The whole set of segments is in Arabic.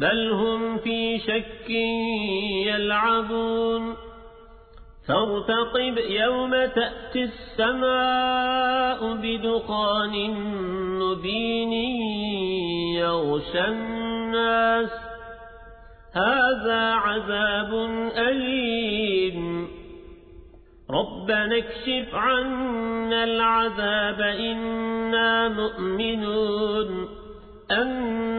بل هم في شك يلعبون. فارتقب يوم تأتي السماء بدقان مبين يغشى الناس. هذا عذاب أليم. ربنا اكشف عنا العذاب إنا مؤمنون.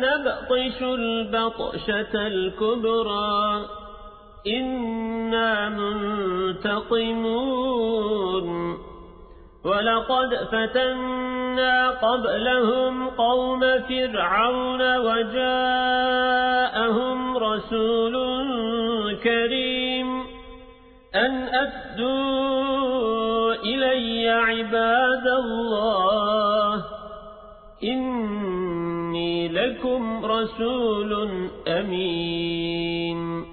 نبطش البطشة الكبرى. إنا منتقمون. ولقد فتنا قبلهم قوم فرعون وجاءهم رسول كريم. أن أفدوا إلي عباد الله. فيكم رسول أمين.